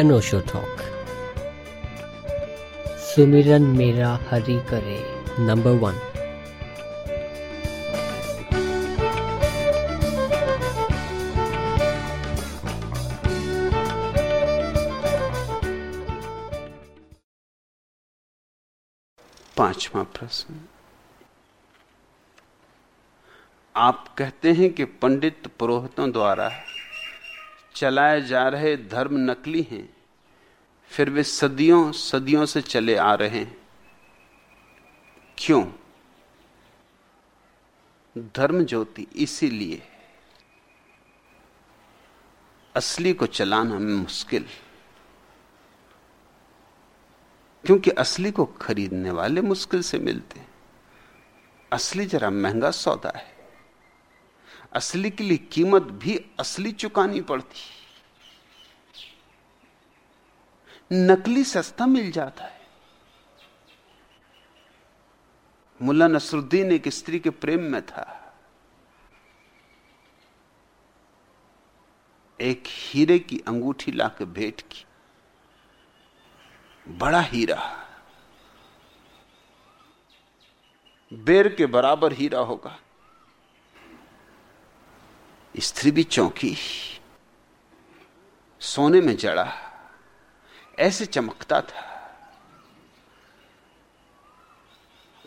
अनोशो talk. सुमिरन मेरा हरि करे, नंबर वन। पांचवा प्रश्न। आप कहते हैं कि पंडित पुरोहितों द्वारा चलाए जा रहे धर्म नकली हैं। फिर वे सदियों सदियों से चले आ रहे हैं। क्यों? धर्म ज्योति इसीलिए असली को चलाना मुश्किल। क्योंकि असली को खरीदने वाले मुश्किल से मिलते हैं। असली जरा महँगा सौदा है। असली के लिए कीमत भी असली चुकानी पड़ती। नकली सस्ता मिल जाता है। मुल्ला नसरुद्दीन एक स्त्री के प्रेम में था। एक हीरे की अंगूठी लाके भेंट की। बड़ा हीरा। बेर के बराबर हीरा होगा। स्त्री भी चौंकी। सोने में जड़ा। ऐसे चमकता था।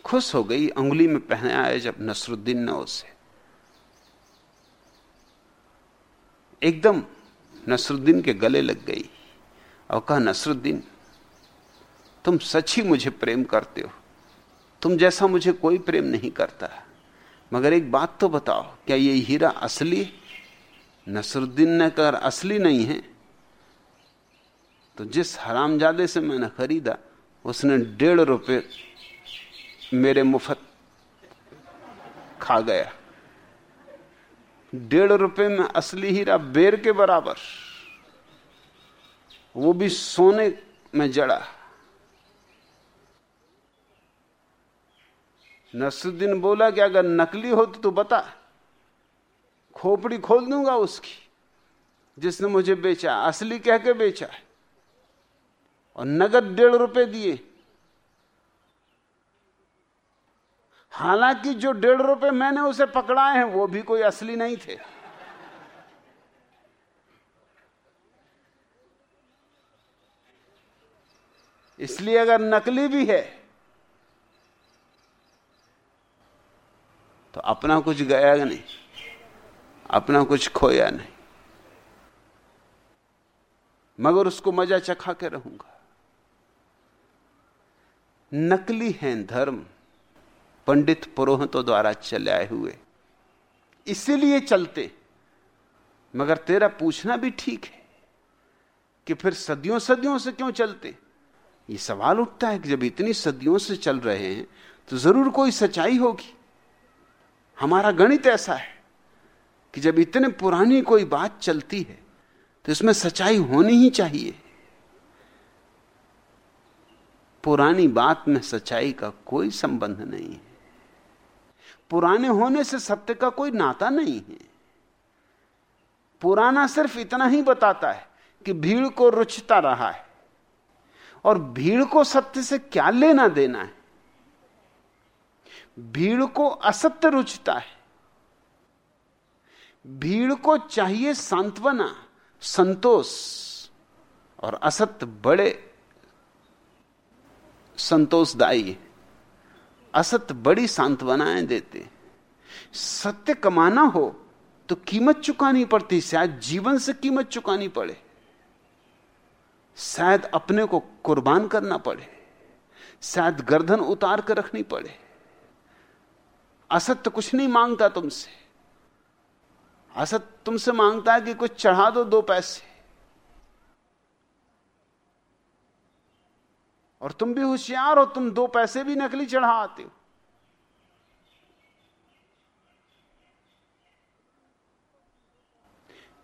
खुश हो गई उंगली में पहने आए जब नसरुद्दीन ने उसे। एकदम नसरुद्दीन के गले लग गई और कहा, नसरुद्दीन, तुम सच ही मुझे प्रेम करते हो। तुम जैसा मुझे कोई प्रेम नहीं करता। मगर एक बात तो बताओ, क्या ये हीरा असली नसरुद्दीन ने कर असली नहीं है। तो जिस हरामजादे से मैंने खरीदा, उसने डेढ़ रुपए मेरे मुफ़्त खा गया। डेढ़ रुपए में असली हीरा बेर के बराबर। वो भी सोने में जड़ा। नसरुद्दीन बोला कि अगर नकली हो तो तू बता, खोपड़ी खोल दूँगा उसकी, जिसने मुझे बेचा, असली कह के बेचा है। और नगद डेढ़ रुपए दिए। हालाँकि जो डेढ़ रुपए मैंने उसे पकड़ाए हैं, वो भी कोई असली नहीं थे। इसलिए अगर नकली भी है तो अपना कुछ गया नहीं, अपना कुछ खोया नहीं। मगर उसको मज़ा चखा के रहूँगा। नकली हैं धर्म। पंडित पुरोहितों द्वारा चलाए हुए। इसीलिए चलते। मगर तेरा पूछना भी ठीक है कि फिर सदियों सदियों से क्यों चलते? ये सवाल उठता है कि जब इतनी सदियों से चल रहे हैं तो ज़रूर कोई सच्चाई होगी। हमारा गणित ऐसा है कि जब इतने पुरानी कोई बात चलती है तो इसमें सच्चाई होनी ही चाहिए। पुरानी बात में सच्चाई का कोई संबंध नहीं है। पुराने होने से सत्य का कोई नाता नहीं है। पुराना सिर्फ़ इतना ही बताता है कि भीड़ को रुचता रहा है और भीड़ को सत्य से क्या लेना देना है? भीड़ को असत्य रुचता है। भीड़ को चाहिए सांत्वना, संतोष और असत्य बड़े संतोषदायी है। असत बड़ी सांत्वनाएँ देते। सत्य कमाना हो तो कीमत चुकानी पड़ती, शायद जीवन से कीमत चुकानी पड़े। शायद अपने को कुर्बान करना पड़े। शायद गर्दन उतार कर रखनी पड़े। असत्य कुछ नहीं माँगता तुमसे। असत तुमसे माँगता है कि कुछ चढ़ा दो दो पैसे। और तुम भी होशियार हो, तुम दो पैसे भी नकली चढ़ा आते हो।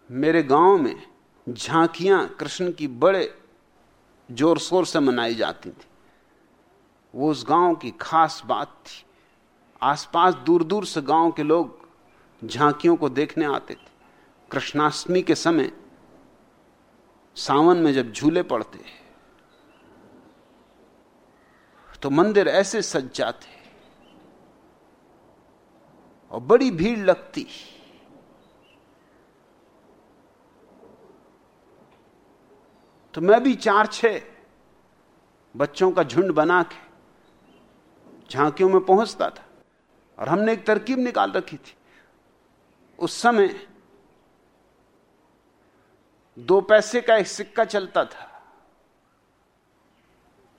मेरे गाँव में झांकियाँ कृष्ण की बड़े ज़ोर शोर से मनाई जाती थी। वो उस गाँव की खास बात थी। आसपास दूर दूर से गाँव के लोग झांकियों को देखने आते थे। कृष्णाष्टमी के समय सावन में जब झूले पड़ते तो मंदिर ऐसे सज जाते और बड़ी भीड़ लगती। तो मैं भी चार छह बच्चों का झुंड बना के झांकियों में पहुँचता था। और हमने एक तरकीब निकाल रखी थी। उस समय दो पैसे का एक सिक्का चलता था।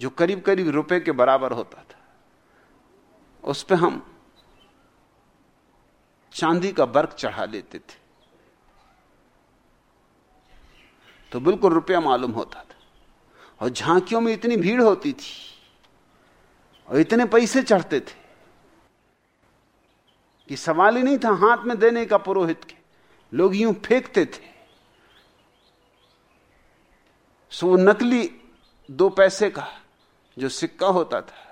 जो करीब करीब रुपए के बराबर होता था, उस पर हम चांदी का बर्क चढ़ा लेते थे। तो बिल्कुल रुपया मालूम होता था। और झांकियों में इतनी भीड़ होती थी, और इतने पैसे चढ़ते थे, कि सवाल ही नहीं था हाथ में देने का पुरोहित के। लोग यूँ फेंकते थे। सो नकली दो पैसे का जो सिक्का होता था,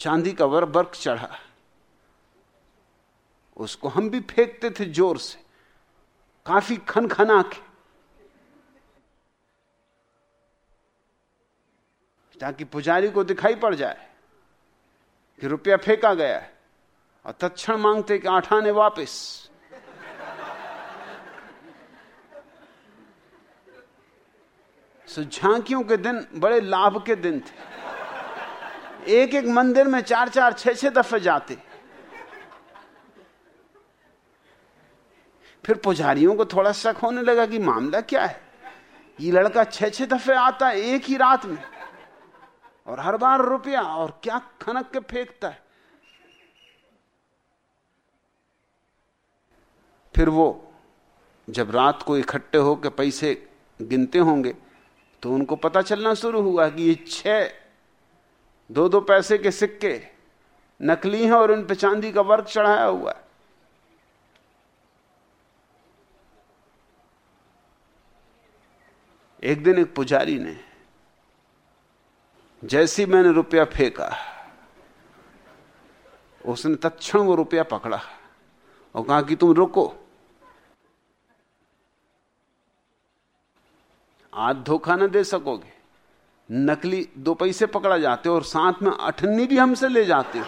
चांदी का वर बर्क चढ़ा, उसको हम भी फेंकते थे ज़ोर से, काफ़ी खन खना के ताकि पुजारी को दिखाई पड़ जाए कि रुपया फेंका गया है, और तत्ण मांगते कि आठाने वापस। सो झांकियों के दिन बड़े लाभ के दिन थे। एक एक मंदिर में चार चार, छह छह दफे जाते। फिर पुजारियों को थोड़ा शक होने लगा कि मामला क्या है? ये लड़का छह छह दफे आता है एक ही रात में। और हर बार रुपया, और क्या खनक के फेंकता है। फिर वो जब रात को इकट्ठे होकर पैसे गिनते होंगे तो उनको पता चलना शुरू हुआ कि ये छह दो दो पैसे के सिक्के, नकली हैं और उन पे चांदी का वर्क चढ़ाया हुआ है। एक दिन एक पुजारी ने, जैसी मैंने रुपया फेंका, उसने तत्क्षण वो रुपया पकड़ा और कहा कि तुम रुको। आज धोखा ना दे सकोगे। नकली दो पैसे पकड़ा जाते और साथ में अठन्नी भी हमसे ले जाते हो।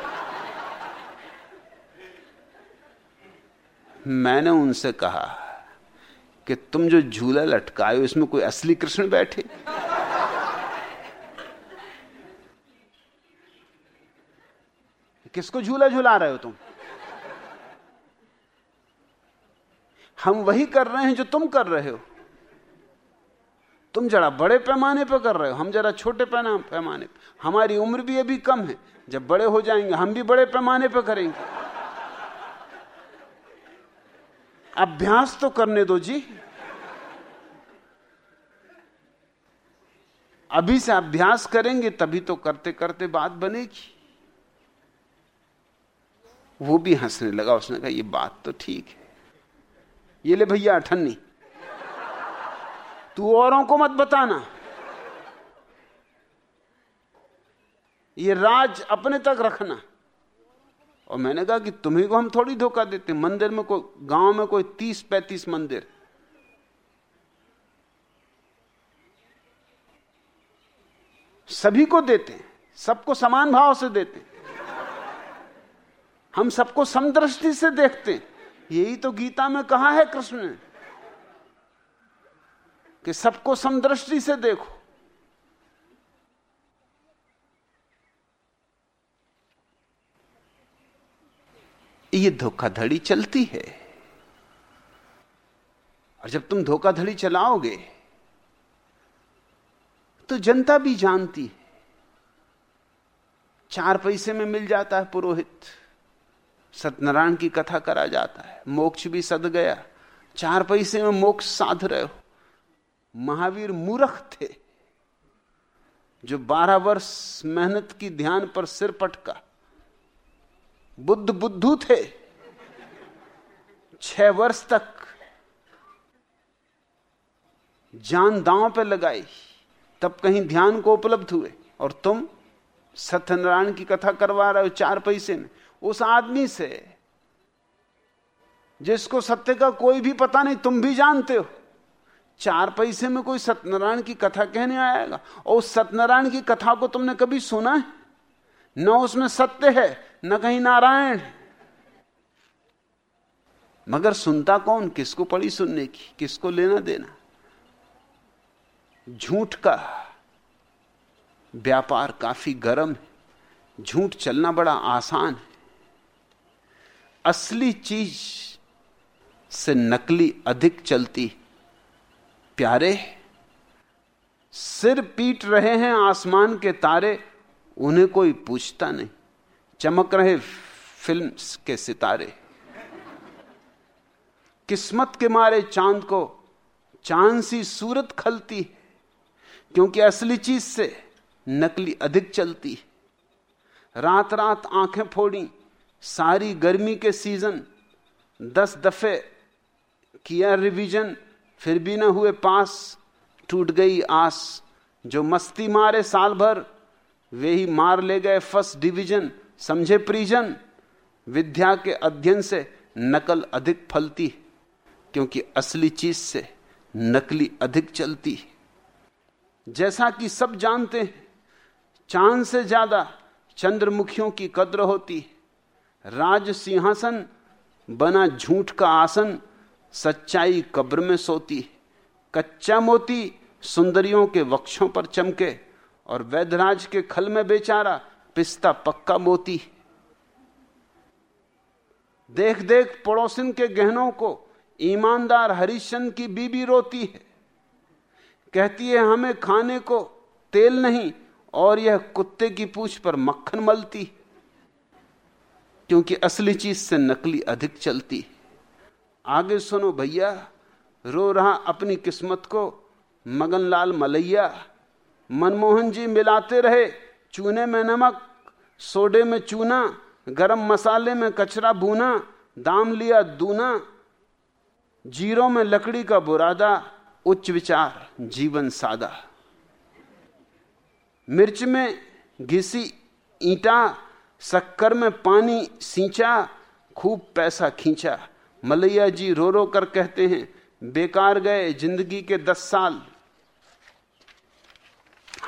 मैंने उनसे कहा कि तुम जो झूला लटकाए इसमें कोई असली कृष्ण बैठे? किसको झूला झूला रहे हो तुम? हम वही कर रहे हैं जो तुम कर रहे हो। तुम जरा बड़े पैमाने पर कर रहे हो, हम जरा छोटे पैमाने पर। हमारी उम्र भी अभी कम है, जब बड़े हो जाएँगे, हम भी बड़े पैमाने पर करेंगे। अभ्यास तो करने दो जी। अभी से अभ्यास करेंगे, तभी तो करते करते बात बनेगी। वो भी हंसने लगा, उसने कहा, ये बात तो ठीक है। ये ले भैया अठन्नी तू औरों को मत बताना। ये राज अपने तक रखना। और मैंने कहा कि तुम्ही को हम थोड़ी धोखा देते मंदिर में कोई, गाँव में कोई तीस पैंतीस मंदिर। सभी को देते सबको समान भाव से देते हम सबको समदृष्टि से देखते यही तो गीता में कहा है कृष्ण ने। कि सबको समदृष्टि से देखो। ये धोखाधड़ी चलती है। और जब तुम धोखाधड़ी चलाओगे तो जनता भी जानती है। चार पैसे में मिल जाता है पुरोहित। सत्यनारायण की कथा करा जाता है। मोक्ष भी सद गया। चार पैसे में मोक्ष साध रहे हो। महावीर मूर्ख थे, जो बारह वर्ष मेहनत की ध्यान पर सिर पटका। बुद्ध बुद्धू थे। छह वर्ष तक जान दांव पे लगाई, तब कहीं ध्यान को उपलब्ध हुए। और तुम सत्यनारायण की कथा करवा रहे हो चार पैसे में। उस आदमी से, जिसको सत्य का कोई भी पता नहीं, तुम भी जानते हो। चार पैसे में कोई सत्यनारायण की कथा कहने आएगा? और उस सत्यनारायण की कथा को तुमने कभी सुना है? न उसमें सत्य है, न कहीं नारायण मगर सुनता कौन? किसको पड़ी सुनने की? किसको लेना देना? झूठ का व्यापार काफ़ी गर्म है। झूठ चलना बड़ा आसान है। असली चीज़ से नकली अधिक चलती प्यारे, सिर पीट रहे हैं आसमान के तारे, उन्हें कोई पूछता नहीं। चमक रहे फ़िल्म के सितारे। किस्मत के मारे चाँद को, चाँद सी सूरत खलती है, क्योंकि असली चीज़ से नकली अधिक चलती रात रात आँखें फोड़ी, सारी गर्मी के सीज़न, दस दफे किया रिवीजन फिर भी न हुए पास, टूट गई आस। जो मस्ती मारे साल भर, वे ही मार ले गए फ़र्स्ट डिवीज़न। समझे प्रिजन? विद्या के अध्ययन से नकल अधिक फलती क्योंकि असली चीज़ से नकली अधिक चलती जैसा कि सब जानते हैं, चाँद से ज़्यादा चंद्रमुखियों की कद्र होती राज सिंहासन बना झूठ का आसन सच्चाई कब्र में सोती है। कच्चा मोती सुंदरियों के वक्षों पर चमके और वैधराज के खल में बेचारा पिस्ता पक्का मोती देख देख पड़ोसिन के गहनों को ईमानदार हरिश्चंद की बीबी रोती है। कहती है, हमें खाने को तेल नहीं और यह कुत्ते की पूछ पर मक्खन मलती क्योंकि असली चीज़ से नकली अधिक चलती आगे सुनो भैया, रो रहा अपनी किस्मत को, मगनलाल मलैया। मनमोहन जी मिलाते रहे, चूने में नमक, सोडे में चूना, गरम मसाले में कचरा बूना दाम लिया दूना, ज़ीरो में लकड़ी का बुरादा, उच्च विचार, जीवन सादा। मिर्च में घिसी ईटा, शक्कर में पानी सींचा, खूब पैसा खींचा। मलैया जी रो रो कर कहते हैं, बेकार गए ज़िंदगी के दस साल।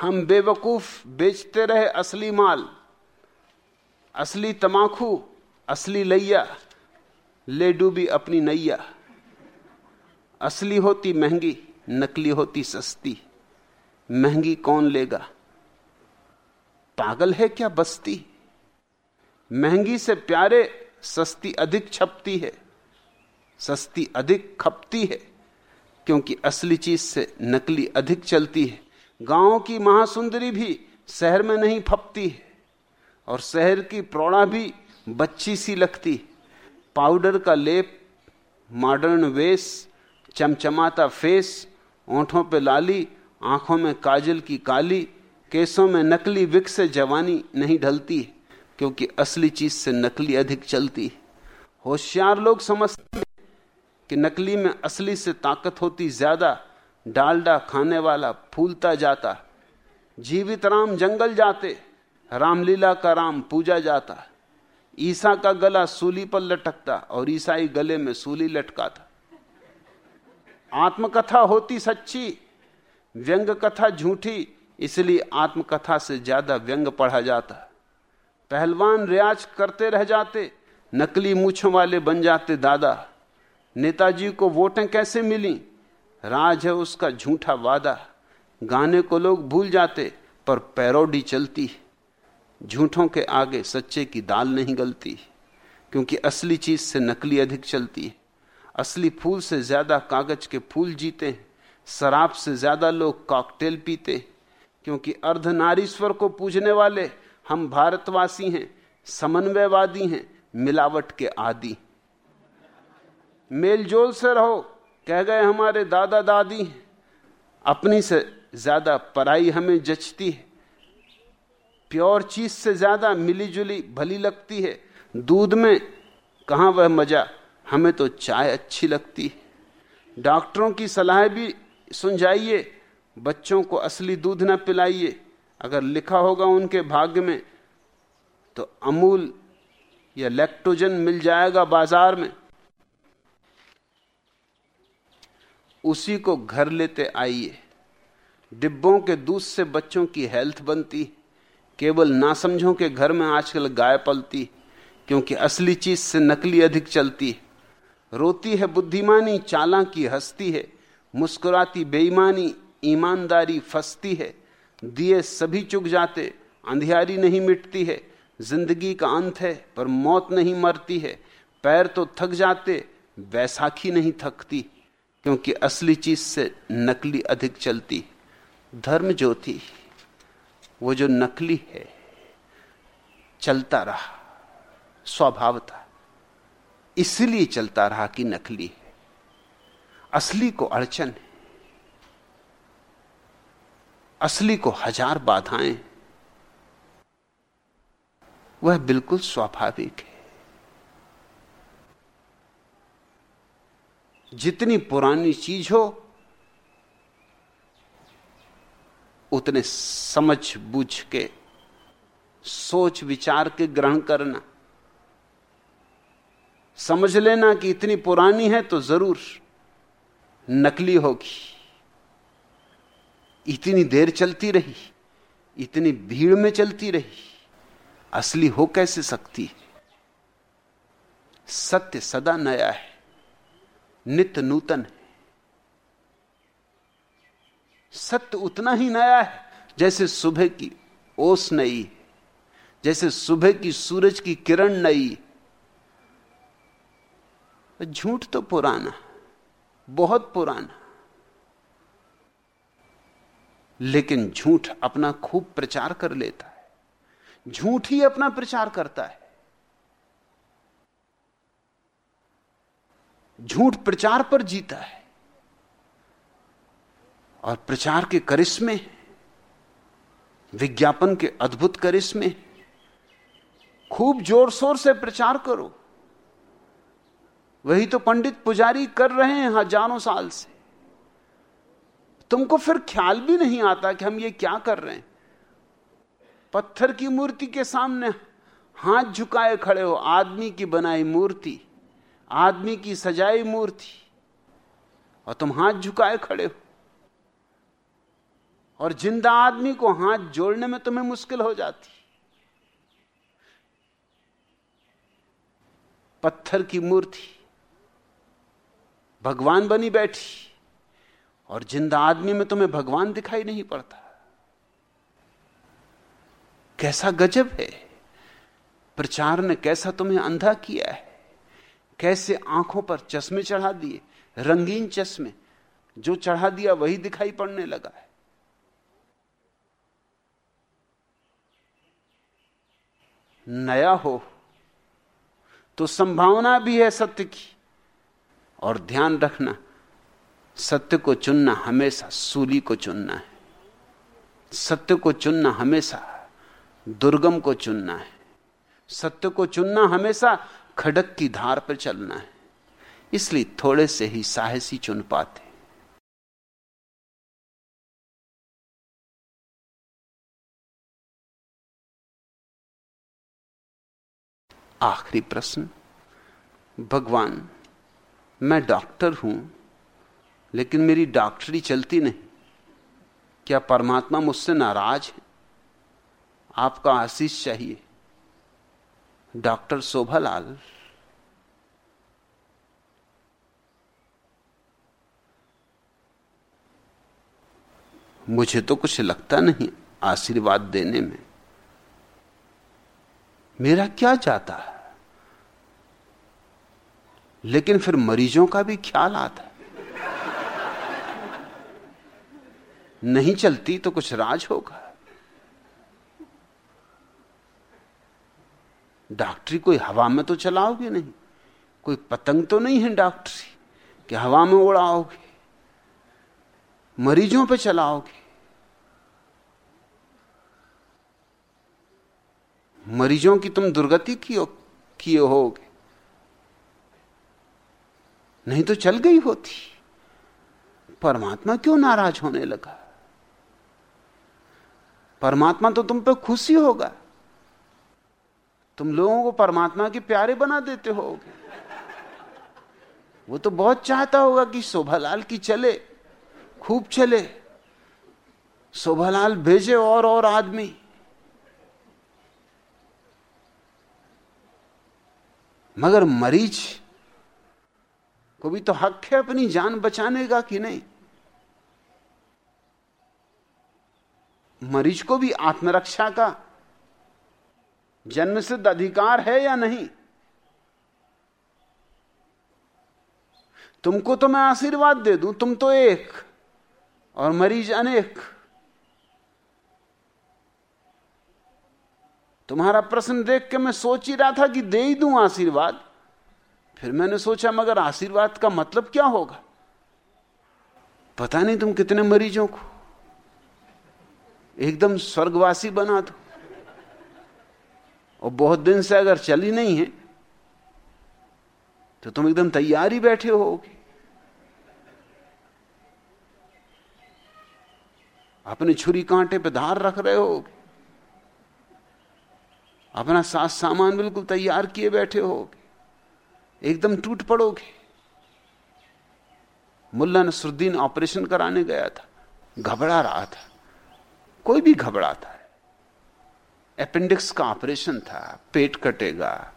हम बेवकूफ़ बेचते रहे असली माल, असली तमाखू, असली लैया, ले डूबी अपनी नैया। असली होती महँगी, नकली होती सस्ती। महँगी कौन लेगा? पागल है क्या बस्ती? महँगी से प्यारे, सस्ती अधिक छपती है। सस्ती अधिक खपती है, क्योंकि असली चीज़ से नकली अधिक चलती है। गाँव की महासुंदरी भी शहर में नहीं फपती है, और शहर की प्रौढ़ा भी बच्ची सी लगती पाउडर का लेप, मॉडर्न वेश, चमचमाता फेस, ओंठों पे लाली, आँखों में काजल की काली, केसों में नकली विक से जवानी नहीं ढलती क्योंकि असली चीज़ से नकली अधिक चलती होशियार लोग समझते कि नकली में असली से ताकत होती ज़्यादा, डालडा खाने वाला फूलता जाता, जीवित राम जंगल जाते, रामलीला का राम पूजा जाता, ईसा का गला सूली पर लटकता और ईसाई गले में सूली लटकाता। आत्मकथा होती सच्ची, व्यंग कथा झूठी, इसलिए आत्मकथा से ज़्यादा व्यंग पढ़ा जाता। पहलवान रियाज करते रह जाते, नकली मूछों वाले बन जाते दादा। नेताजी को वोटें कैसे मिली? राज है उसका झूठा वादा। गाने को लोग भूल जाते, पर पैरोडी चलती। झूठों के आगे सच्चे की दाल नहीं गलती, क्योंकि असली चीज़ से नकली अधिक चलती। है असली फूल से ज़्यादा कागज़ के फूल जीते हैं शराब से ज़्यादा लोग कॉकटेल पीते, क्योंकि अर्धनारीश्वर को पूजने वाले हम भारतवासी हैं, समन्वयवादी हैं, मिलावट के आदि। मेलजोल से रहो। कह गए, हमारे दादा दादी अपनी से ज़्यादा पराई हमें जचती है। प्योर चीज़ से ज़्यादा मिली जुली भली लगती है। दूध में कहा वह मज़ा? हमें तो चाय अच्छी लगती है। डॉक्टरों की सलाह भी सुन जाइए बच्चों को असली दूध ना पिलाइए। अगर लिखा होगा उनके भाग्य में तो अमूल या लैक्टोजन मिल जाएगा बाज़ार में। उसी को घर लेते आइए। डिब्बों के दूध से बच्चों की हेल्थ बनती, केवल ना समझो के घर में आजकल गाय पलती, क्योंकि असली चीज़ से नकली अधिक चलती। रोती है बुद्धिमानी, चाला की हस्ती है, मुस्कुराती बेईमानी, ईमानदारी फंसती है। दिए सभी चुक जाते, अंधियारी नहीं मिटती है। ज़िंदगी का अंत है, पर मौत नहीं मरती है। पैर तो थक जाते वैसाखी नहीं थकती। क्योंकि असली चीज़ से नकली अधिक चलती धर्म ज्योति, वो जो नकली है, चलता रहा स्वभाव था इसलिए चलता रहा कि नकली है। असली को अड़चन है। असली को हज़ार बाधाएँ। वह बिल्कुल स्वाभाविक है। जितनी पुरानी चीज़ हो, उतने समझ बूझ के सोच विचार के ग्रहण करना। समझ लेना कि इतनी पुरानी है तो ज़रूर नकली होगी। इतनी देर चलती रही, इतनी भीड़ में चलती रही, असली हो कैसे सकती? है सत्य सदा नया है। नित्य नूतन है। सत्य उतना ही नया है जैसे सुबह की ओस नई जैसे सुबह की सूरज की किरण नई झूठ तो पुराना बहुत पुराना लेकिन झूठ अपना खूब प्रचार कर लेता है। झूठ ही अपना प्रचार करता है। झूठ प्रचार पर जीता है और प्रचार के करिश्मे विज्ञापन के अद्भुत करिश्मे खूब ज़ोर शोर से प्रचार करो। वही तो पंडित पुजारी कर रहे हैं हज़ारों साल से। तुमको फिर ख्याल भी नहीं आता कि हम ये क्या कर रहे हैं? पत्थर की मूर्ति के सामने हाथ झुकाए खड़े हो, आदमी की बनाई मूर्ति। आदमी की सजाई मूर्ति और तुम हाथ झुकाए खड़े हो। और ज़िंदा आदमी को हाथ जोड़ने में तुम्हें मुश्किल हो जाती। पत्थर की मूर्ति, भगवान बनी बैठी और ज़िंदा आदमी में तुम्हें भगवान दिखाई नहीं पड़ता। कैसा गजब है, प्रचार ने कैसा तुम्हें अंधा किया है। कैसे आँखों पर चश्मे चढ़ा दिए, रंगीन चश्मे, जो चढ़ा दिया वही दिखाई पड़ने लगा है। नया हो तो संभावना भी है सत्य की, और ध्यान रखना, सत्य को चुनना हमेशा, सूली को चुनना है। सत्य को चुनना हमेशा, दुर्गम को चुनना है। सत्य को चुनना हमेशा खड़क की धार पर चलना है। इसलिए थोड़े से ही साहसी चुन पाते। आखिरी प्रश्न, भगवान, मैं डॉक्टर हूँ, लेकिन मेरी डॉक्टरी चलती नहीं। क्या परमात्मा मुझसे नाराज़ है? आपका आशीष चाहिए। डॉक्टर शोभालाल मुझे तो कुछ लगता नहीं आशीर्वाद देने में। मेरा क्या जाता है? लेकिन फिर मरीजों का भी ख्याल आता है। नहीं चलती तो कुछ राज होगा। डॉक्टरी कोई हवा में तो चलाओगे नहीं। कोई पतंग तो नहीं है डॉक्टरी कि हवा में उड़ाओगे, मरीजों पे चलाओगे। मरीजों की तुम दुर्गति किए होगे। नहीं तो चल गई होती। परमात्मा क्यों नाराज़ होने लगा? परमात्मा तो तुम पे खुशी होगा। तुम लोगों को परमात्मा के प्यारे बना देते हो। वो तो बहुत चाहता होगा कि शोभालाल की चले, खूब चले। शोभालाल भेजे और और आदमी। मगर मरीज़ को भी तो हक है अपनी जान बचाने का कि नहीं? मरीज़ को भी आत्मरक्षा का जन्मसिद्ध अधिकार है या नहीं? तुमको तो मैं आशीर्वाद दे दूँ, तुम तो एक और मरीज़ अनेक। तुम्हारा प्रश्न देख के मैं सोच ही रहा था कि दे ही दूँ आशीर्वाद। फिर मैंने सोचा, मगर आशीर्वाद का मतलब क्या होगा? पता नहीं तुम कितने मरीजों को। एकदम स्वर्गवासी बना दो। और बहुत दिन से अगर चली नहीं है तो तुम एकदम तैयार ही बैठे होगे। अपने छुरी कांटे पे धार रख रहे होगे अपना सास सामान बिल्कुल तैयार किए बैठे होगे एकदम टूट पड़ोगे। मुल्ला नसरुद्दीन ऑपरेशन कराने गया था। घबरा रहा था। कोई भी घबराता है। अपेंडिक्स का ऑपरेशन था, पेट कटेगा।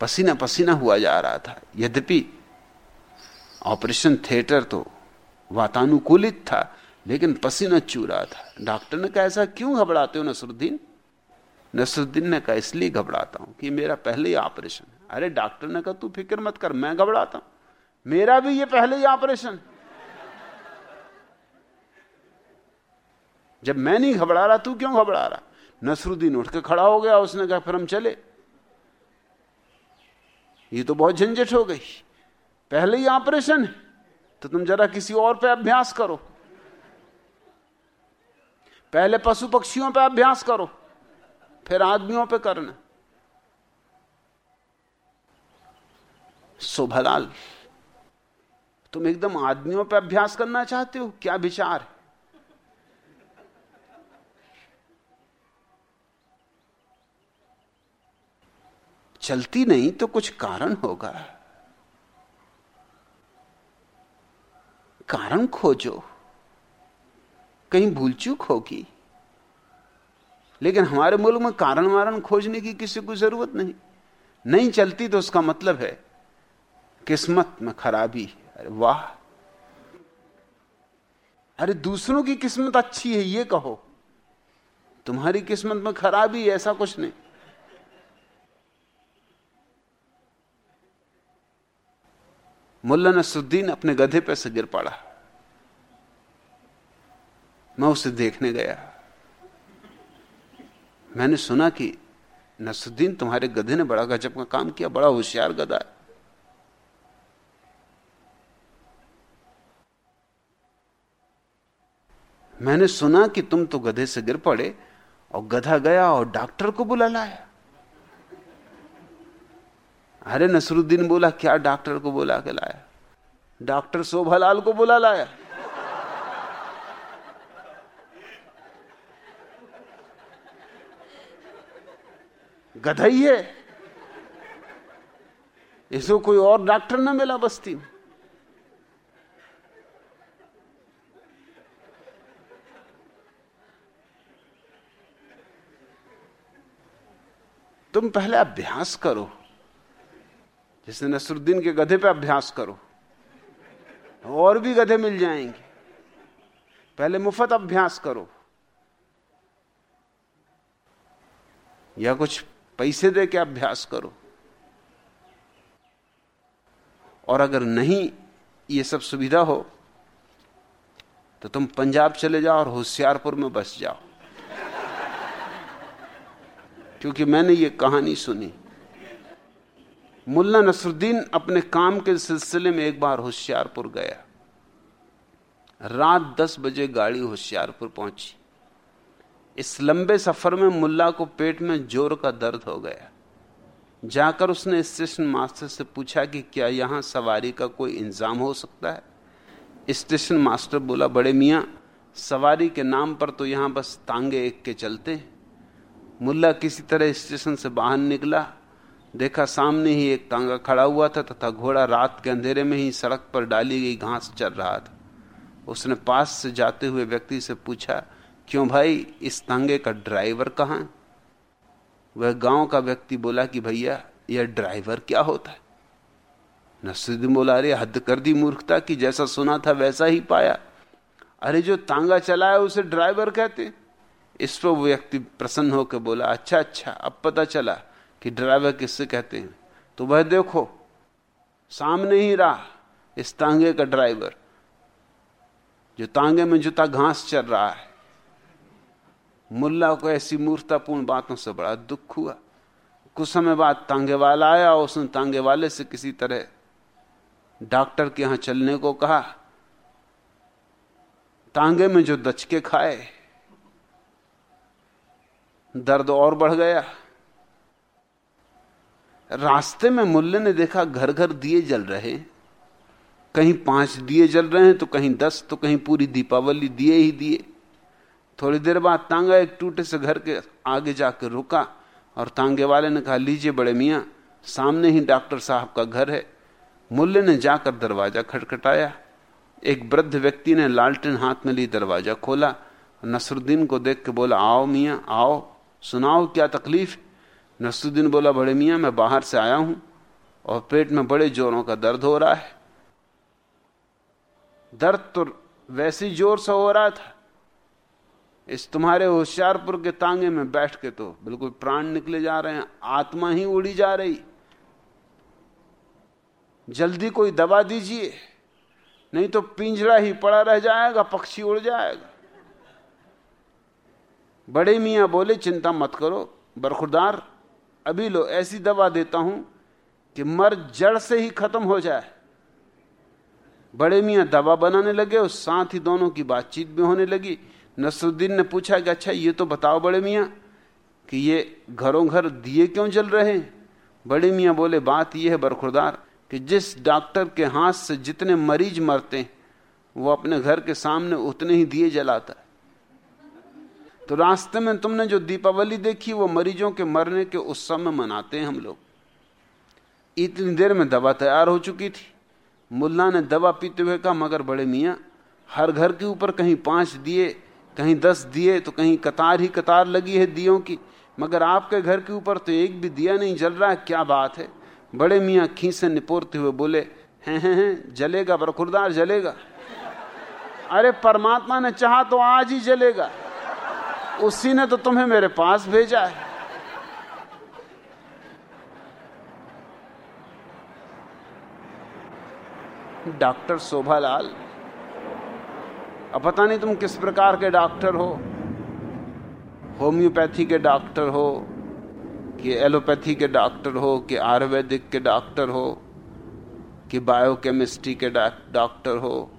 पसीना पसीना हुआ जा रहा था। यद्यपि ऑपरेशन थिएटर तो वातानुकूलित था, लेकिन पसीना चू रहा था। डॉक्टर ने कहा, ऐसा क्यों घबराते हो नसरुद्दीन? नसरुद्दीन ने कहा, इसलिए घबराता हूँ कि मेरा पहले ही ऑपरेशन है। अरे डॉक्टर ने कहा, तू फ़िक्र मत कर, मैं घबराता हूँ। मेरा भी ये पहले ही ऑपरेशन जब मैं नहीं घबरा रहा, तू क्यों घबरा रहा? नसरुद्दीन उठ के खड़ा हो गया, उसने कहा, फिर हम चले। ये तो बहुत झंझट हो गई। पहले ही ऑपरेशन है तो तुम जरा किसी और पे अभ्यास करो। पहले पशु पक्षियों पे अभ्यास करो, फिर आदमियों पे करना। शोभालाल तुम एकदम आदमियों पे अभ्यास करना चाहते हो? क्या विचार है? चलती नहीं तो कुछ कारण होगा। कारण खोजो। कहीं भूल चूक होगी। लेकिन हमारे मुल्क में कारण वारण खोजने की किसी को ज़रूरत नहीं। नहीं चलती तो उसका मतलब है, किस्मत में खराबी अरे वाह। अरे दूसरों की किस्मत अच्छी है, ये कहो। तुम्हारी किस्मत में खराबी ऐसा कुछ नहीं। मुल्ला नसरुद्दीन अपने गधे पर से गिर पड़ा। मैं उसे देखने गया। मैंने सुना कि नसरुद्दीन तुम्हारे गधे ने बड़ा गजब का काम किया, बड़ा होशियार गधा है। मैंने सुना कि तुम तो गधे से गिर पड़े और गधा गया और डॉक्टर को बुला लाया। अरे नसरुद्दीन बोला, क्या डॉक्टर को बुला के लाया? डॉक्टर शोभालाल को बुला लाया? गधई है। इसको कोई और डॉक्टर ना मिला बस्ती में। तुम पहले अभ्यास करो। जैसे नसरुद्दीन के गधे पे अभ्यास करो, और भी गधे मिल जाएँगे। पहले मुफ़्त अभ्यास करो। या कुछ पैसे दे के अभ्यास करो। और अगर नहीं ये सब सुविधा हो तो तुम पंजाब चले जाओ और होशियारपुर में बस जाओ। क्योंकि मैंने ये कहानी सुनी। मुल्ला नसरुद्दीन अपने काम के सिलसिले में एक बार होशियारपुर गया। रात दस बजे गाड़ी होशियारपुर पहुँची। इस लंबे सफ़र में मुल्ला को पेट में ज़ोर का दर्द हो गया। जाकर उसने स्टेशन मास्टर से पूछा कि क्या यहाँ सवारी का कोई इंतज़ाम हो सकता है? स्टेशन मास्टर बोला, बड़े मियाँ, सवारी के नाम पर तो यहाँ बस तांगे एक के चलते मुल्ला किसी तरह स्टेशन से बाहर निकला। देखा सामने ही एक तांगा खड़ा हुआ था तथा घोड़ा रात के अंधेरे में ही सड़क पर डाली गई घास चल रहा था। उसने पास से जाते हुए व्यक्ति से पूछा, क्यों भाई, इस तांगे का ड्राइवर कहाँ वह गाँव का व्यक्ति बोला कि, भैया, यह ड्राइवर क्या होता है? नसरुद्दीन बोला, अरे, हद कर दी मूर्खता की, जैसा सुना था वैसा ही पाया। अरे, जो तांगा चलाया उसे ड्राइवर कहते इस पर वो व्यक्ति प्रसन्न होकर बोला अच्छा अच्छा अब पता चला कि ड्राइवर किससे कहते हैं? तो वह देखो, सामने ही रहा इस तांगे का ड्राइवर, जो तांगे में जुता घास चल रहा है। मुल्ला को ऐसी मूर्तापूर्ण बातों से बड़ा दुख हुआ। कुछ समय बाद तांगे वाला आया और उसने तांगे वाले से किसी तरह डॉक्टर के यहाँ चलने को कहा, तांगे में जो दचके खाए, दर्द और बढ़ गया। रास्ते में मुल्ले ने देखा घर घर दिए जल रहे कहीं पाँच दिए जल रहे हैं तो कहीं दस तो कहीं पूरी दीपावली दिए ही दिए। थोड़ी देर बाद तांगा एक टूटे से घर के आगे जाकर रुका और तांगे वाले ने कहा, लीजिए बड़े मियाँ, सामने ही डॉक्टर साहब का घर है। मुल्ले ने जाकर दरवाज़ा खटखटाया। एक वृद्ध व्यक्ति ने लालटेन हाथ में ली दरवाज़ा खोला। नसरुद्दीन को देख के बोला, आओ मियाँ, आओ। सुनाओ क्या तकलीफ़? नसरुद्दीन बोला, बड़े मियाँ, मैं बाहर से आया हूँ और पेट में बड़े जोरों का दर्द हो रहा है। दर्द तो वैसे ज़ोर से हो रहा था। इस तुम्हारे होशियारपुर के तांगे में बैठ के तो बिल्कुल प्राण निकले जा रहे हैं, आत्मा ही उड़ी जा रही। जल्दी कोई दवा दीजिए, नहीं तो पिंजरा ही पड़ा रह जाएगा, पक्षी उड़ जाएगा। बड़े मियाँ बोले, चिंता मत करो बरखुरदार अभी लो, ऐसी दवा देता हूँ कि मर जड़ से ही खत्म हो जाए। बड़े मियाँ दवा बनाने लगे और साथ ही दोनों की बातचीत भी होने लगी। नसरुद्दीन ने पूछा कि अच्छा ये तो बताओ बड़े मियाँ कि ये घरों घर दिए क्यों जल रहे हैं? बड़े मियाँ बोले, बात यह है बरखुरदार कि जिस डॉक्टर के हाथ से जितने मरीज़ मरते हैं, वो अपने घर के सामने उतने ही दिए जलाता है। तो रास्ते में तुमने जो दीपावली देखी, वो मरीजों के मरने के उत्सव में मनाते हैं हम लोग। इतनी देर में दवा तैयार हो चुकी थी। मुल्ला ने दवा पीते हुए कहा, मगर बड़े मियाँ, हर घर के ऊपर कहीं पाँच दिए, कहीं दस दिए तो कहीं कतार ही कतार लगी है दियों की। मगर आपके घर के ऊपर तो एक भी दिया नहीं जल रहा है, क्या बात है? बड़े मियाँ खींचे निपोरते हुए बोले, हैं हैं हैं, जलेगा बरखुरदार जलेगा। अरे परमात्मा ने चाहा तो आज ही जलेगा। उसी ने तो तुम्हें मेरे पास भेजा है। डॉक्टर शोभालाल, अब पता नहीं तुम किस प्रकार के डॉक्टर हो। होम्योपैथी के डॉक्टर हो, कि एलोपैथी के डॉक्टर हो, कि आयुर्वेदिक के डॉक्टर हो, कि बायोकेमिस्ट्री के डॉक्टर हो,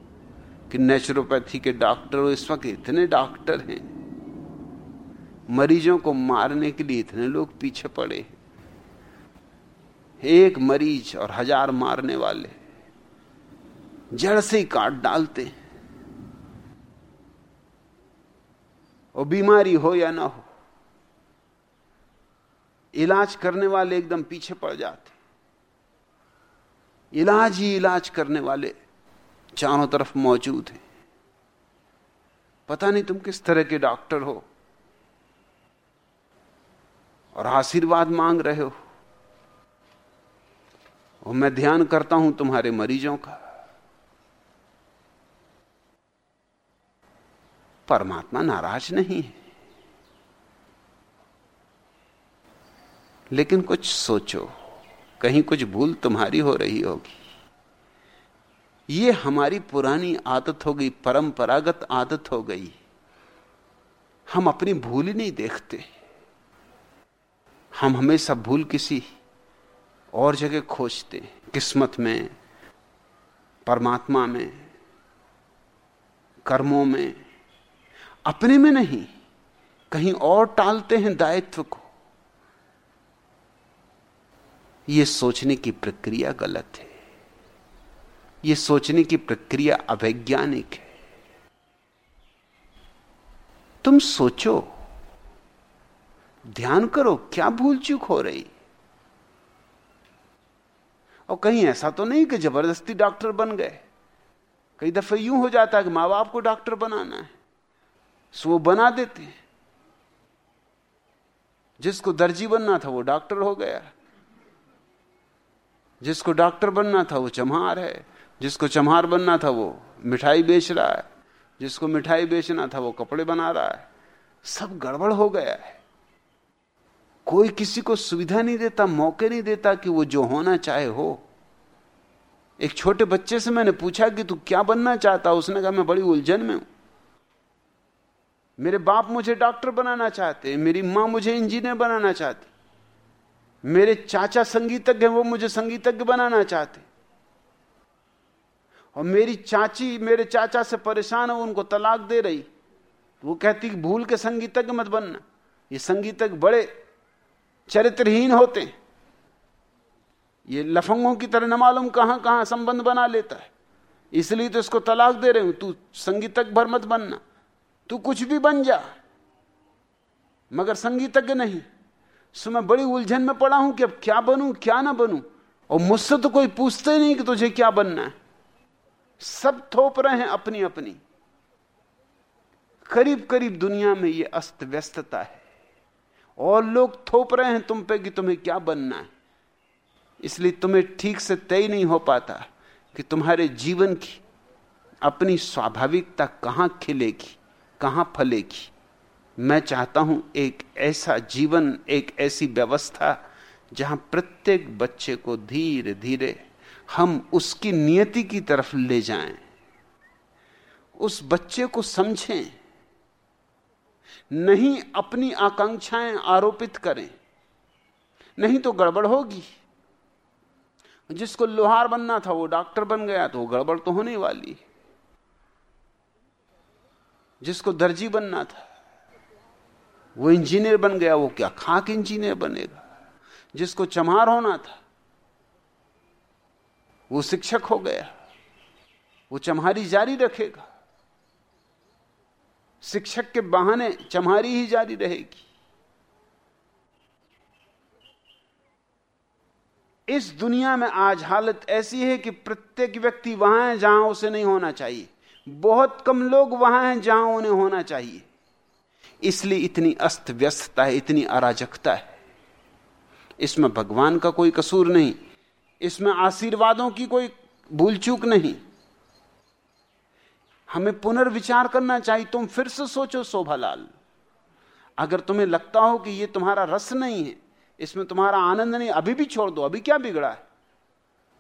कि नेचुरोपैथी के डॉक्टर हो, इस वक्त इतने डॉक्टर हैं। मरीजों को मारने के लिए इतने लोग पीछे पड़े एक मरीज़ और हज़ार मारने वाले जड़ से ही काट डालते हैं। और बीमारी हो या ना हो, इलाज करने वाले एकदम पीछे पड़ जाते इलाज ही इलाज करने वाले चारों तरफ़ मौजूद हैं। पता नहीं तुम किस तरह के डॉक्टर हो और आशीर्वाद मांग रहे हो। और मैं ध्यान करता हूँ तुम्हारे मरीजों का। परमात्मा नाराज़ नहीं है। लेकिन कुछ सोचो, कहीं कुछ भूल तुम्हारी हो रही होगी। ये हमारी पुरानी आदत हो गई, परंपरागत आदत हो गई। हम अपनी भूल ही नहीं देखते। हम हमेशा भूल किसी और जगह खोजते किस्मत में, परमात्मा में, कर्मों में। अपने में नहीं, कहीं और टालते हैं दायित्व को। यह सोचने की प्रक्रिया गलत है। यह सोचने की प्रक्रिया अवैज्ञानिक है। तुम सोचो। ध्यान करो, क्या भूल चूक हो रही? और कहीं ऐसा तो नहीं कि ज़बरदस्ती डॉक्टर बन गए। कई दफे यूँ हो जाता है कि माँ बाप को डॉक्टर बनाना है, सो वो बना देते हैं। जिसको दर्जी बनना था वो डॉक्टर हो गया। जिसको डॉक्टर बनना था वो चम्हार है। जिसको चम्हार बनना था वो मिठाई बेच रहा है। जिसको मिठाई बेचना था वो कपड़े बना रहा है। सब गड़बड़ हो गया है। कोई किसी को सुविधा नहीं देता, मौके नहीं देता कि वो जो होना चाहे हो। एक छोटे बच्चे से मैंने पूछा कि तू क्या बनना चाहता? उसने कहा, मैं बड़ी उलझन में हूँ। मेरे बाप मुझे डॉक्टर बनाना चाहते, मेरी माँ मुझे इंजीनियर बनाना चाहती, मेरे चाचा संगीतज्ञ हैं, वो मुझे संगीतज्ञ बनाना चाहते। और मेरी चाची, मेरे चाचा से परेशान है उनको तलाक दे रही। वो कहती भूल के संगीतज्ञ मत बनना। ये संगीतज्ञ बड़े चरित्रहीन होते हैं। ये लफंगों की तरह न मालूम कहाँ कहाँ संबंध बना लेता है। इसलिए तो इसको तलाक दे रहे हूँ, तू संगीतज्ञ भर मत बनना। तू कुछ भी बन जा। मगर संगीतज्ञ नहीं। सो मैं बड़ी उलझन में पड़ा हूँ कि अब क्या बनूं, क्या ना बनूं। और मुझसे तो कोई पूछते नहीं कि तुझे क्या बनना है। सब थोप रहे हैं अपनी अपनी करीब करीब दुनिया में ये अस्त व्यस्तता है। और लोग थोप रहे हैं तुम पे कि तुम्हें क्या बनना है। इसलिए तुम्हें ठीक से तय नहीं हो पाता कि तुम्हारे जीवन की अपनी स्वाभाविकता कहाँ खिलेगी, कहाँ फलेगी। मैं चाहता हूँ एक ऐसा जीवन, एक ऐसी व्यवस्था जहाँ प्रत्येक बच्चे को धीरे धीरे हम उसकी नियति की तरफ़ ले जाएँ। उस बच्चे को समझें नहीं अपनी आकांक्षाएँ आरोपित करें। नहीं तो गड़बड़ होगी। जिसको लोहार बनना था, वो डॉक्टर बन गया तो वो गड़बड़ तो होने वाली। जिसको दर्जी बनना था, वो इंजीनियर बन गया, वो क्या खाक इंजीनियर बनेगा। जिसको चमार होना था, वो शिक्षक हो गया, वो चमहारी जारी रखेगा। शिक्षक के बहाने चमहारी ही जारी रहेगी। इस दुनिया में आज हालत ऐसी है कि प्रत्येक व्यक्ति वहाँ है जहाँ उसे नहीं होना चाहिए। बहुत कम लोग वहाँ हैं जहाँ उन्हें होना चाहिए। इसलिए इतनी अस्त व्यस्तता है, इतनी अराजकता है। इसमें भगवान का कोई कसूर नहीं। इसमें आशीर्वादों की कोई भूल चूक नहीं। हमें पुनर्विचार करना चाहिए, तुम फिर से सोचो शोभालाल। अगर तुम्हें लगता हो कि यह तुम्हारा रस नहीं है, इसमें तुम्हारा आनंद नहीं, अभी भी छोड़ दो, अभी क्या बिगड़ा है?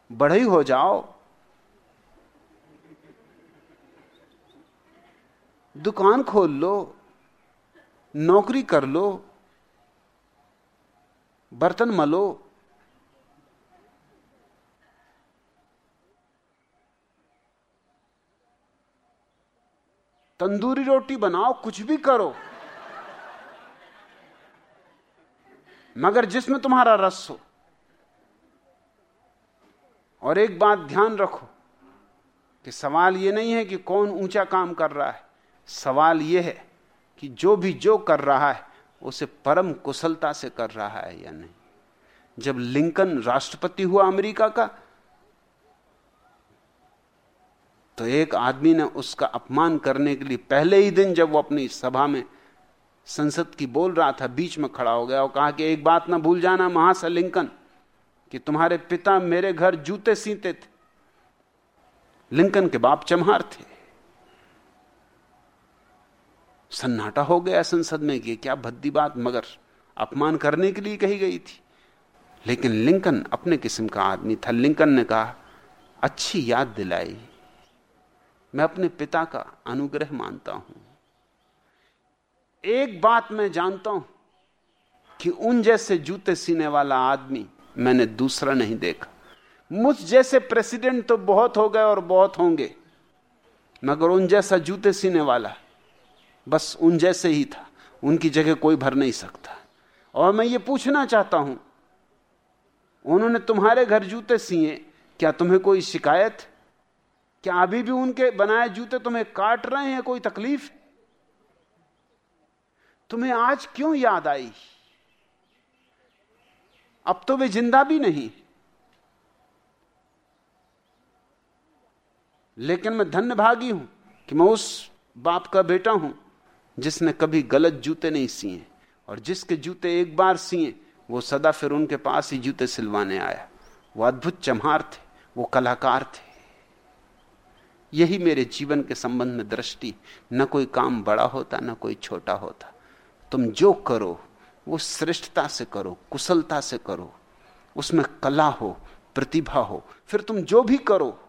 बढ़ई हो जाओ। दुकान खोल लो, नौकरी कर लो, बर्तन मलो तंदूरी रोटी बनाओ, कुछ भी करो। मगर जिसमें तुम्हारा रस हो, और एक बात ध्यान रखो कि सवाल यह नहीं है कि कौन ऊँचा काम कर रहा है। सवाल यह है कि जो भी जो कर रहा है, उसे परम कुशलता से कर रहा है या नहीं। जब लिंकन राष्ट्रपति हुआ अमेरिका का तो एक आदमी ने उसका अपमान करने के लिए पहले ही दिन जब वो अपनी सभा में संसद की बोल रहा था, बीच में खड़ा हो गया और कहा कि एक बात ना भूल जाना महाशय लिंकन कि तुम्हारे पिता मेरे घर जूते सीते थे। लिंकन के बाप चमहार थे। सन्नाटा हो गया संसद में कि क्या भद्दी बात, मगर अपमान करने के लिए कही गई थी। लेकिन लिंकन अपने किस्म का आदमी था। लिंकन ने कहा, अच्छी याद दिलाई। मैं अपने पिता का अनुग्रह मानता हूँ। एक बात मैं जानता हूँ कि उन जैसे जूते सीने वाला आदमी मैंने दूसरा नहीं देखा। मुझ जैसे प्रेसिडेंट तो बहुत हो गए और बहुत होंगे, मगर उन जैसा जूते सीने वाला बस उन जैसे ही था, उनकी जगह कोई भर नहीं सकता। और मैं ये पूछना चाहता हूँ, उन्होंने तुम्हारे घर जूते सिए, क्या तुम्हें कोई शिकायत? क्या अभी भी उनके बनाए जूते तुम्हें काट रहे हैं, कोई तकलीफ़? तुम्हें आज क्यों याद आई? अब तो वे ज़िंदा भी नहीं। लेकिन मैं धन्य भागी हूँ कि मैं उस बाप का बेटा हूँ, जिसने कभी गलत जूते नहीं सिए और जिसके जूते एक बार सिए, वो सदा फिर उनके पास ही जूते सिलवाने आया। वो अद्भुत चमहार थे, वो कलाकार थे। यही मेरे जीवन के संबंध में दृष्टि। न कोई काम बड़ा होता, न कोई छोटा होता। तुम जो करो, वो श्रेष्ठता से करो, कुशलता से करो। उसमें कला हो, प्रतिभा हो, फिर तुम जो भी करो,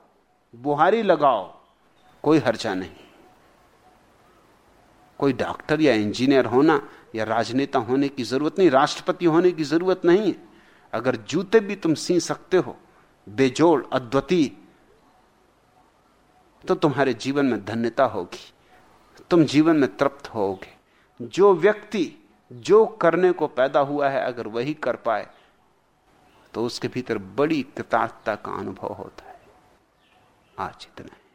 बुहारी लगाओ। कोई हर्जा नहीं। कोई डॉक्टर या इंजीनियर होना या राजनेता होने की ज़रूरत नहीं, राष्ट्रपति होने की ज़रूरत नहीं अगर जूते भी तुम सी सकते हो, बेजोड़, अद्वितीय तो तुम्हारे जीवन में धन्यता होगी। तुम जीवन में तृप्त होगे। जो व्यक्ति जो करने को पैदा हुआ है, अगर वही कर पाए तो उसके भीतर बड़ी कृतार्थता का अनुभव होता है। आज इतना है।